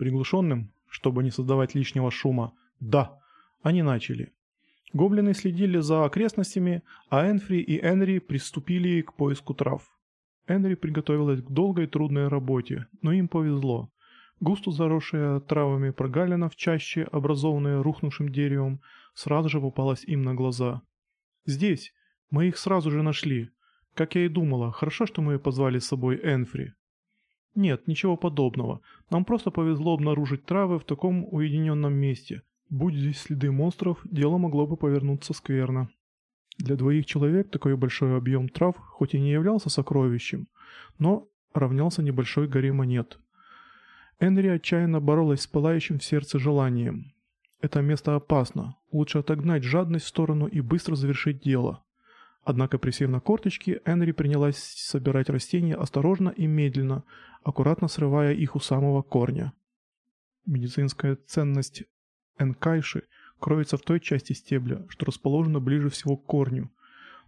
Приглушенным, чтобы не создавать лишнего шума. Да, они начали. Гоблины следили за окрестностями, а Энфри и Энри приступили к поиску трав. Энри приготовилась к долгой трудной работе, но им повезло. Густо заросшая травами прогалина в чаще, образованная рухнувшим деревом, сразу же попалась им на глаза. «Здесь! Мы их сразу же нашли! Как я и думала, хорошо, что мы позвали с собой Энфри». «Нет, ничего подобного. Нам просто повезло обнаружить травы в таком уединенном месте. Будь здесь следы монстров, дело могло бы повернуться скверно». Для двоих человек такой большой объем трав хоть и не являлся сокровищем, но равнялся небольшой горе монет – Энри отчаянно боролась с пылающим в сердце желанием. Это место опасно, лучше отогнать жадность в сторону и быстро завершить дело. Однако, присев на корточки, Энри принялась собирать растения осторожно и медленно, аккуратно срывая их у самого корня. Медицинская ценность энкайши кроется в той части стебля, что расположена ближе всего к корню.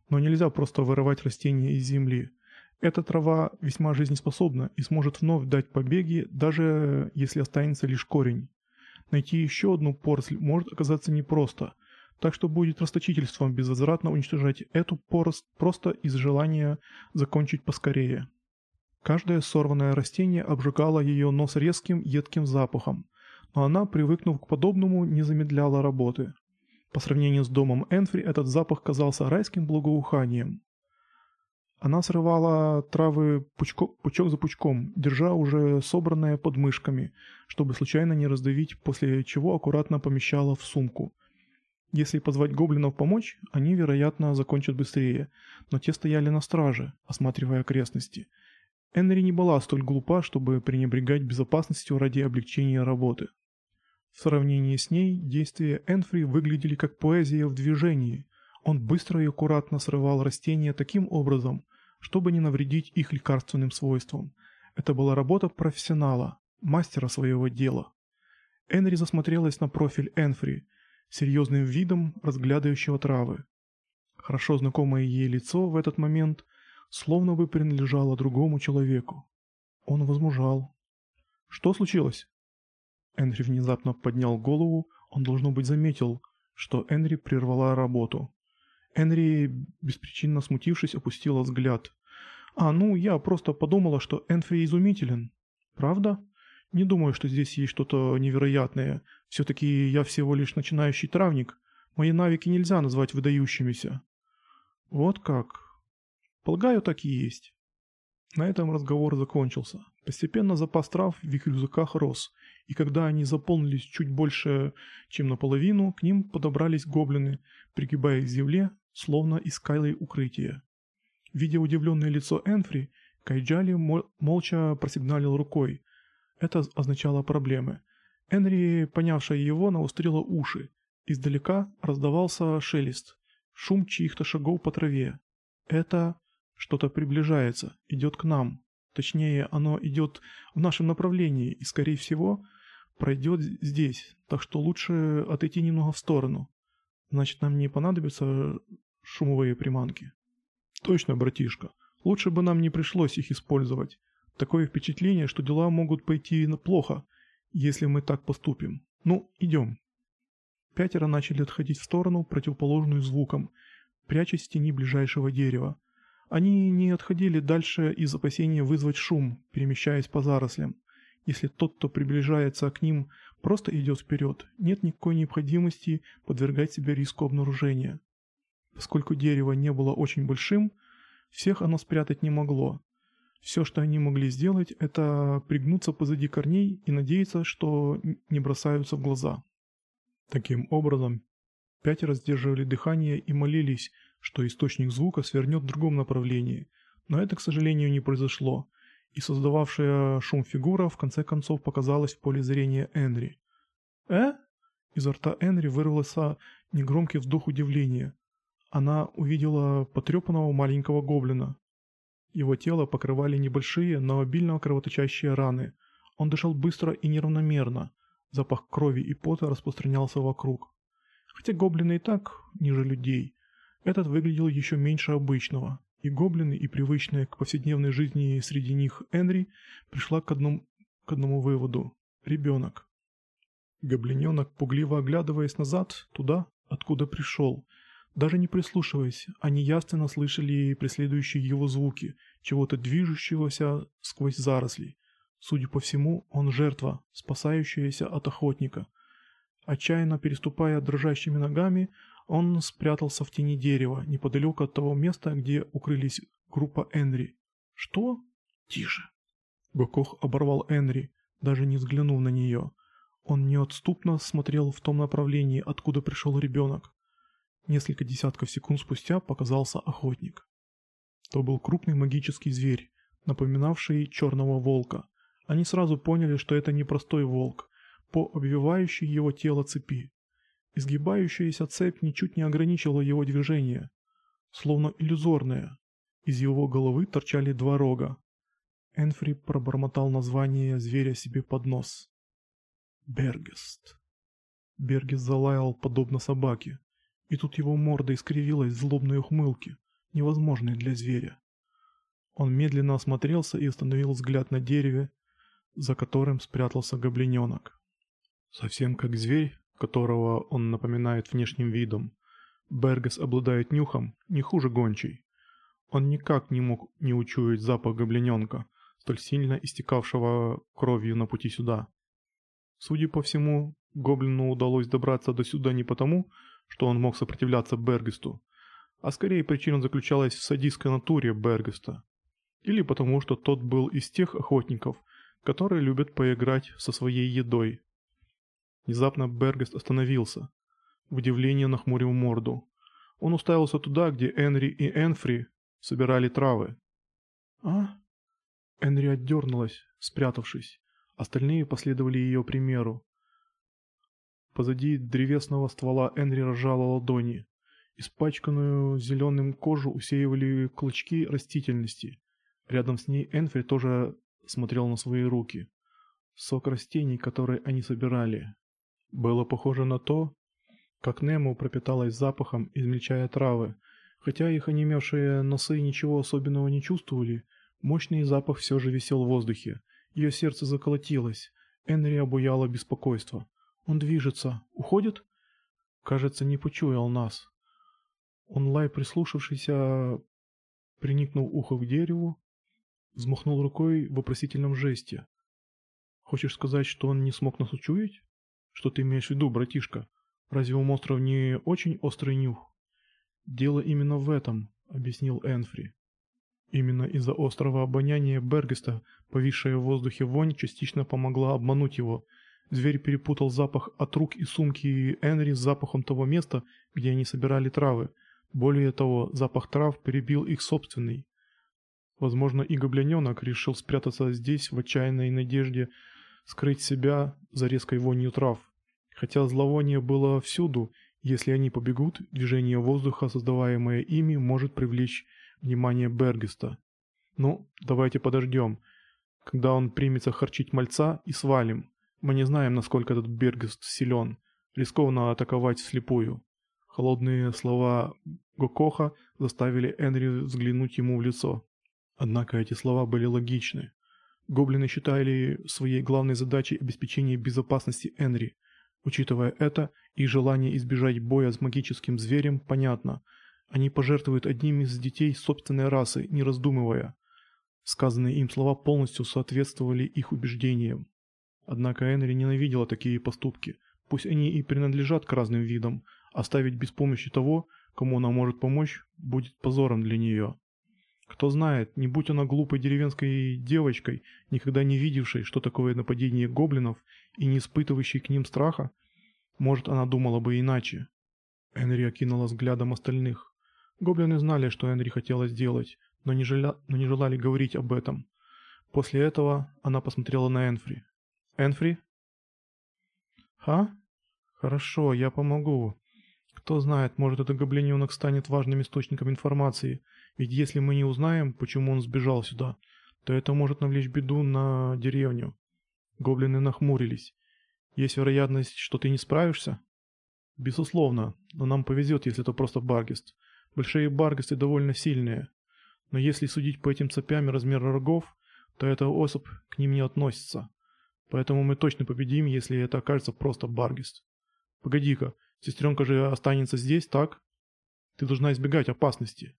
Но нельзя просто вырывать растения из земли – эта трава весьма жизнеспособна и сможет вновь дать побеги, даже если останется лишь корень. Найти еще одну поросль может оказаться непросто, так что будет расточительством безвозвратно уничтожать эту поросль просто из желания закончить поскорее. Каждое сорванное растение обжигало ее нос резким, едким запахом, но она, привыкнув к подобному, не замедляла работы. По сравнению с домом Энфри этот запах казался райским благоуханием. Она срывала травы пучко, пучок за пучком, держа уже собранное под мышками, чтобы случайно не раздавить, после чего аккуратно помещала в сумку. Если позвать гоблинов помочь, они, вероятно, закончат быстрее, но те стояли на страже, осматривая окрестности. Энри не была столь глупа, чтобы пренебрегать безопасностью ради облегчения работы. В сравнении с ней действия Энфри выглядели как поэзия в движении. Он быстро и аккуратно срывал растения таким образом, чтобы не навредить их лекарственным свойствам. Это была работа профессионала, мастера своего дела. Энри засмотрелась на профиль Энфри, серьезным видом разглядывающего травы. Хорошо знакомое ей лицо в этот момент словно бы принадлежало другому человеку. Он возмужал. «Что случилось?» Энри внезапно поднял голову, он, должно быть, заметил, что Энри прервала работу. Энри, беспричинно смутившись, опустила взгляд. «А, ну, я просто подумала, что Энфри изумителен. Правда? Не думаю, что здесь есть что-то невероятное. Все-таки я всего лишь начинающий травник. Мои навыки нельзя назвать выдающимися». «Вот как?» «Полагаю, так и есть». На этом разговор закончился. Постепенно запас трав в их рюкзаках рос, и когда они заполнились чуть больше, чем наполовину, к ним подобрались гоблины, пригибая к земле, словно искали укрытие. Видя удивленное лицо Энфри, Кайджали молча просигналил рукой. Это означало проблемы. Энри, понявшая его, навострила уши. Издалека раздавался шелест, шум чьих-то шагов по траве. Это что-то приближается, идет к нам. Точнее, оно идет в нашем направлении и, скорее всего, пройдет здесь, так что лучше отойти немного в сторону. Значит, нам не понадобятся шумовые приманки. Точно, братишка. Лучше бы нам не пришлось их использовать. Такое впечатление, что дела могут пойти плохо, если мы так поступим. Ну, идем. Пятеро начали отходить в сторону, противоположную звукам, прячась в тени ближайшего дерева. Они не отходили дальше из опасения вызвать шум, перемещаясь по зарослям. Если тот, кто приближается к ним, просто идет вперед, нет никакой необходимости подвергать себя риску обнаружения. Поскольку дерево не было очень большим, всех оно спрятать не могло. Все, что они могли сделать, это пригнуться позади корней и надеяться, что не бросаются в глаза. Таким образом, пятеро сдерживали дыхание и молились, что источник звука свернет в другом направлении, но это, к сожалению, не произошло, и создававшая шум фигура в конце концов показалась в поле зрения Энри. «Э?» Изо рта Энри вырвался негромкий вздох удивления. Она увидела потрепанного маленького гоблина. Его тело покрывали небольшие, но обильно кровоточащие раны. Он дышал быстро и неравномерно. Запах крови и пота распространялся вокруг. Хотя гоблины и так ниже людей, этот выглядел еще меньше обычного, и гоблины, и привычная к повседневной жизни среди них Энри, пришла к одному, к одному выводу. ребенок. Гоблиненок, пугливо оглядываясь назад, туда, откуда пришел, даже не прислушиваясь, они ясно слышали преследующие его звуки, чего-то движущегося сквозь заросли. Судя по всему, он жертва, спасающаяся от охотника. Отчаянно переступая дрожащими ногами, он спрятался в тени дерева, неподалеку от того места, где укрылись группа Энри. «Что?» «Тише!» Гокох оборвал Энри, даже не взглянув на нее. Он неотступно смотрел в том направлении, откуда пришел ребенок. Несколько десятков секунд спустя показался охотник. То был крупный магический зверь, напоминавший черного волка. Они сразу поняли, что это не простой волк, по обвивающей его тело цепи. Изгибающаяся цепь ничуть не ограничивала его движение, словно иллюзорная. Из его головы торчали два рога. Энфри пробормотал название зверя себе под нос. Бергест. Бергест залаял подобно собаке, и тут его морда искривилась в злобной ухмылке, невозможной для зверя. Он медленно осмотрелся и остановил взгляд на дереве, за которым спрятался гоблиненок. Совсем как зверь, которого он напоминает внешним видом, Бергес обладает нюхом не хуже гончей. Он никак не мог не учуять запах гоблиненка, столь сильно истекавшего кровью на пути сюда. Судя по всему, гоблину удалось добраться до сюда не потому, что он мог сопротивляться Бергесту, а скорее причина заключалась в садистской натуре Бергеста. Или потому, что тот был из тех охотников, которые любят поиграть со своей едой. Внезапно Бергест остановился. В удивлении нахмурил морду. Он уставился туда, где Энри и Энфри собирали травы. «А?» Энри отдернулась, спрятавшись. Остальные последовали ее примеру. Позади древесного ствола Энри разжала ладони. Испачканную зеленым кожу усеивали клочки растительности. Рядом с ней Энфри тоже смотрел на свои руки. Сок растений, которые они собирали. Было похоже на то, как Немо пропиталась запахом, измельчая травы. Хотя их онемевшие носы ничего особенного не чувствовали, мощный запах все же висел в воздухе. Ее сердце заколотилось. Энри обуяло беспокойство. Он движется. Уходит? Кажется, не почуял нас. Он лай, прислушавшийся, приникнул ухо к дереву, взмахнул рукой в вопросительном жесте. Хочешь сказать, что он не смог нас учуять? Что ты имеешь в виду, братишка? Разве у монстров не очень острый нюх? Дело именно в этом, объяснил Энфри. Именно из-за острого обоняния Бергеста повисшая в воздухе вонь частично помогла обмануть его. Зверь перепутал запах от рук и сумки Энри с запахом того места, где они собирали травы. Более того, запах трав перебил их собственный. Возможно, и гоблиненок решил спрятаться здесь в отчаянной надежде скрыть себя за резкой вонью трав. Хотя зловоние было всюду, если они побегут, движение воздуха, создаваемое ими, может привлечь внимание Бергеста. Ну, давайте подождем, когда он примется харчить мальца и свалим. Мы не знаем, насколько этот Бергест силен. Рискованно атаковать вслепую. Холодные слова Гокоха заставили Энри взглянуть ему в лицо. Однако эти слова были логичны. Гоблины считали своей главной задачей обеспечение безопасности Энри. Учитывая это и желание избежать боя с магическим зверем, понятно – они пожертвуют одним из детей собственной расы, не раздумывая. Сказанные им слова полностью соответствовали их убеждениям. Однако Энри ненавидела такие поступки. Пусть они и принадлежат к разным видам, оставить без помощи того, кому она может помочь, будет позором для нее. Кто знает, не будь она глупой деревенской девочкой, никогда не видевшей, что такое нападение гоблинов и не испытывающей к ним страха, может, она думала бы иначе. Энри окинула взглядом остальных. Гоблины знали, что Энри хотела сделать, но не, желя... но не желали говорить об этом. После этого она посмотрела на Энфри. «Энфри?» «Ха? Хорошо, я помогу. Кто знает, может этот гоблиненок станет важным источником информации, ведь если мы не узнаем, почему он сбежал сюда, то это может навлечь беду на деревню». Гоблины нахмурились. «Есть вероятность, что ты не справишься?» «Безусловно, но нам повезет, если это просто Баргест. Большие баргасты довольно сильные, но если судить по этим цепям и размеру рогов, то эта особь к ним не относится. Поэтому мы точно победим, если это окажется просто Баргист. Погоди-ка, сестренка же останется здесь, так? Ты должна избегать опасности.